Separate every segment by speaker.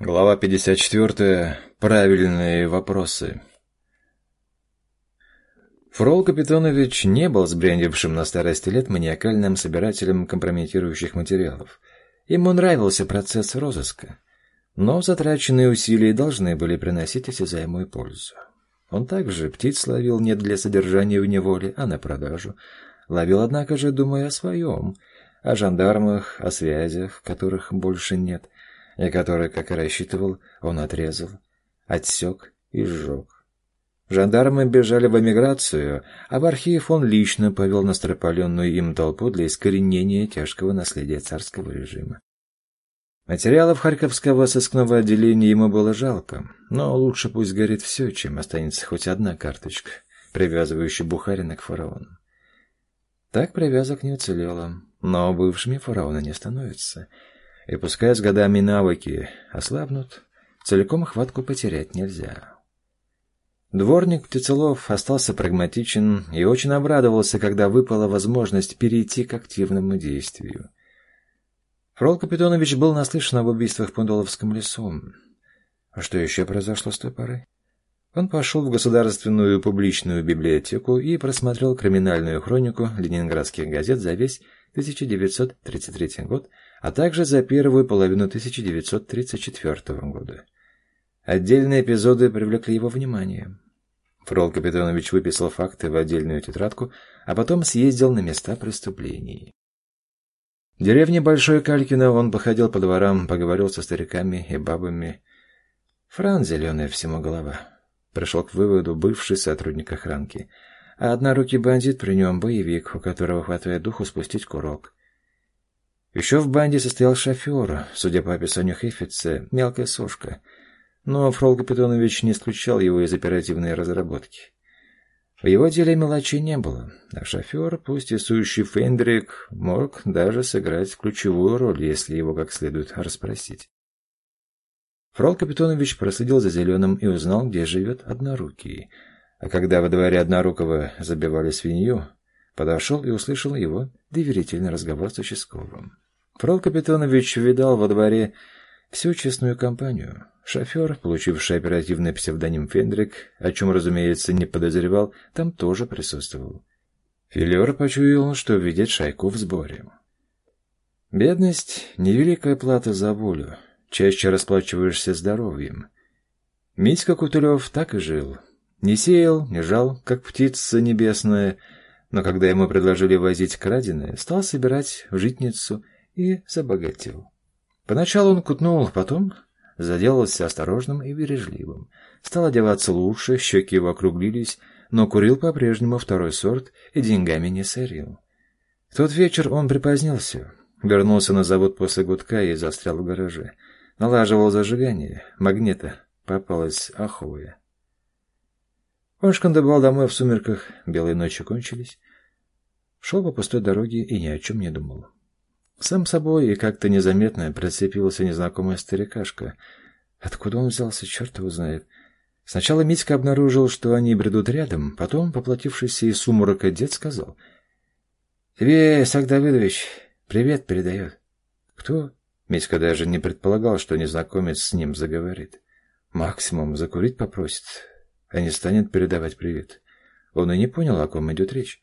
Speaker 1: Глава 54. Правильные вопросы. Фрол Капитонович не был сбрендившим на старости лет маниакальным собирателем компрометирующих материалов. Ему нравился процесс розыска, но затраченные усилия должны были приносить осязаемую пользу. Он также птиц ловил не для содержания в неволе, а на продажу. Ловил, однако же, думая о своем, о жандармах, о связях, которых больше нет, и который, как и рассчитывал, он отрезал, отсек и сжег. Жандармы бежали в эмиграцию, а в архив он лично повел настропаленную им толпу для искоренения тяжкого наследия царского режима. Материалов Харьковского сыскного отделения ему было жалко, но лучше пусть горит все, чем останется хоть одна карточка, привязывающая Бухарина к фараону. Так привязок не уцелело, но бывшими фараона не становятся — и пускай с годами навыки ослабнут, целиком хватку потерять нельзя. Дворник Птицелов остался прагматичен и очень обрадовался, когда выпала возможность перейти к активному действию. Фрол Капитонович был наслышан об убийствах в Пундоловском лесу. А что еще произошло с той поры? Он пошел в Государственную публичную библиотеку и просмотрел криминальную хронику ленинградских газет за весь 1933 год, а также за первую половину 1934 года. Отдельные эпизоды привлекли его внимание. Фрол Капитонович выписал факты в отдельную тетрадку, а потом съездил на места преступлений. В деревне Большой Калькино он походил по дворам, поговорил со стариками и бабами. Фран зеленая всему голова. Пришел к выводу бывший сотрудник охранки. А однорукий бандит при нем боевик, у которого хватает духу спустить курок. Еще в банде состоял шофер, судя по описанию Хефица, мелкая сошка. Но Фрол Капитонович не исключал его из оперативной разработки. В его деле мелочей не было, а шофер, пусть и сующий Фендрик, мог даже сыграть ключевую роль, если его как следует расспросить. Фрол Капитонович проследил за Зеленым и узнал, где живет Однорукий. А когда во дворе Однорукого забивали свинью, подошел и услышал его доверительный разговор с участковым. Фрол Капитонович видал во дворе всю честную компанию. Шофер, получивший оперативный псевдоним Фендрик, о чем, разумеется, не подозревал, там тоже присутствовал. Филер почуял, что видит шайку в сборе. Бедность — невеликая плата за волю. Чаще расплачиваешься здоровьем. Митька Кутулев так и жил. Не сеял, не жал, как птица небесная, но когда ему предложили возить краденое, стал собирать в житницу — и забогател. Поначалу он кутнул, потом заделался осторожным и бережливым. Стал одеваться лучше, щеки его округлились, но курил по-прежнему второй сорт и деньгами не сорил. В тот вечер он припозднился, вернулся на завод после гудка и застрял в гараже. Налаживал зажигание, магнита попалась аховая. Он шкандыбал домой в сумерках, белые ночи кончились. Шел по пустой дороге и ни о чем не думал. Сам собой и как-то незаметно прицепился незнакомая старикашка. Откуда он взялся, черт его знает. Сначала Митька обнаружил, что они бредут рядом, потом, поплатившийся из сумрака дед, сказал. — Тебе, Исаак Давыдович, привет передает. — Кто? Митька даже не предполагал, что незнакомец с ним заговорит. Максимум закурить попросит, а не станет передавать привет. Он и не понял, о ком идет речь.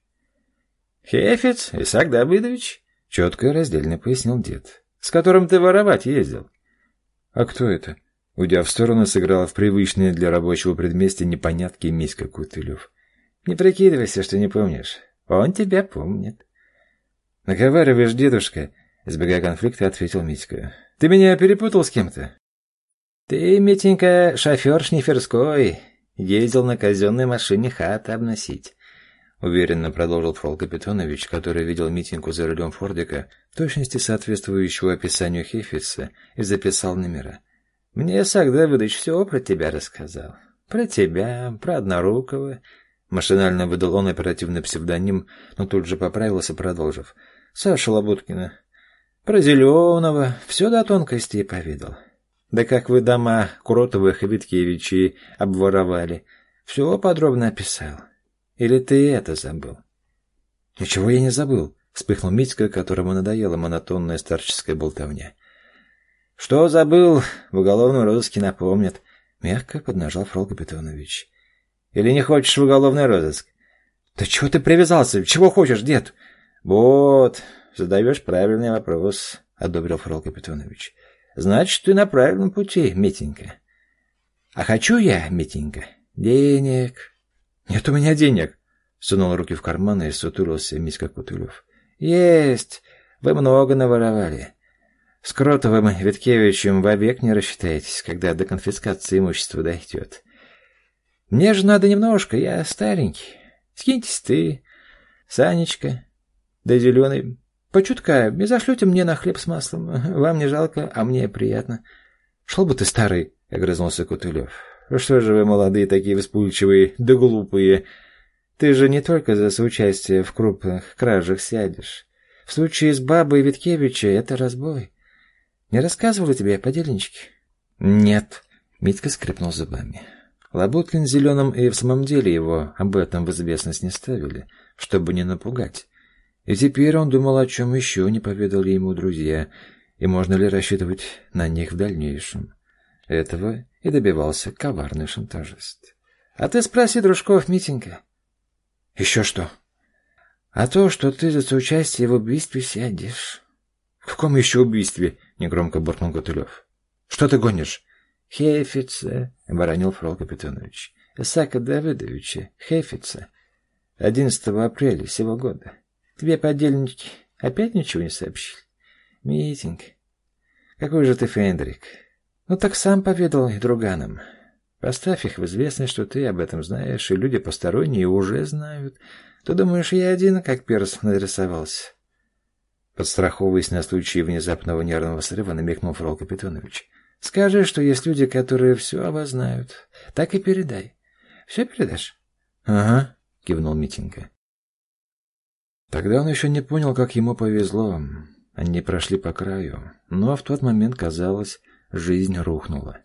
Speaker 1: — Хефец, Исаак Давыдович, Четко и раздельно пояснил дед. «С которым ты воровать ездил?» «А кто это?» Уйдя в сторону, сыграла в привычные для рабочего предместья непонятки Миська Кутылев. «Не прикидывайся, что не помнишь. Он тебя помнит». «Наговариваешь, дедушка», — избегая конфликта, ответил Митька. «Ты меня перепутал с кем-то?» «Ты, Митенька, шофер Шниферской. Ездил на казенной машине хаты обносить. Уверенно продолжил Фрол Капитонович, который видел митингу за рулем Фордика, в точности соответствующего описанию Хефица, и записал номера. «Мне Сак Давыдович все про тебя рассказал. Про тебя, про Однорукого». Машинально выдал он оперативный псевдоним, но тут же поправился, продолжив. «Саша Лабуткина. Про Зеленого. Все до тонкостей поведал. Да как вы дома Куротовых и Виткевичей обворовали. Все подробно описал. Или ты это забыл? Ничего я не забыл, вспыхнул Митька, которому надоела монотонная старческая болтовня. Что забыл, в уголовном розыске напомнят. Мягко поднажал Фрол Капитонович. Или не хочешь в уголовный розыск? Да чего ты привязался? Чего хочешь, дед? Вот, задаешь правильный вопрос, одобрил Фрол Капитонович. Значит, ты на правильном пути, Митенька. А хочу я, Митенька, денег. Нет у меня денег. Сунул руки в карманы и сутулился Митька Кутулев. Есть, вы много наворовали. С Кротовым и Виткевичем вовек не рассчитаетесь, когда до конфискации имущества дойдет. Мне же надо немножко, я старенький. Скиньтесь ты, Санечка, да Зеленый. Почутка, и зашлете мне на хлеб с маслом. Вам не жалко, а мне приятно. Шел бы ты, старый, — огрызнулся Кутулев. Что же вы, молодые, такие вспыльчивые, да глупые. Ты же не только за соучастие в крупных кражах сядешь. В случае с бабой Виткевича это разбой. Не рассказывали тебе, подельнички? Нет. Митька скрипнул зубами. Лабуткин зеленым и в самом деле его об этом в известность не ставили, чтобы не напугать. И теперь он думал, о чем еще не поведали ему друзья, и можно ли рассчитывать на них в дальнейшем. Этого и добивался коварный шантажист. — А ты спроси дружков, Митенька. — Еще что? — А то, что ты за соучастие в убийстве сядешь. — В каком еще убийстве? — негромко буркнул Готулев. — Что ты гонишь? Хейфица, — оборонил Фрол Капитонович. — Исаака Давыдовича, Хейфица. 11 апреля сего года. Тебе подельники опять ничего не сообщили? Митинг. Какой же ты Фендрик. Ну так сам поведал и друганам. Поставь их в известность, что ты об этом знаешь, и люди посторонние уже знают. Ты думаешь, я один, как перс, нарисовался? Подстраховываясь на случай внезапного нервного срыва, намекнул Фрол Капитонович. Скажи, что есть люди, которые все о вас знают. Так и передай. Все передашь? — Ага, — кивнул Митенька. Тогда он еще не понял, как ему повезло. Они прошли по краю, но в тот момент, казалось, жизнь рухнула.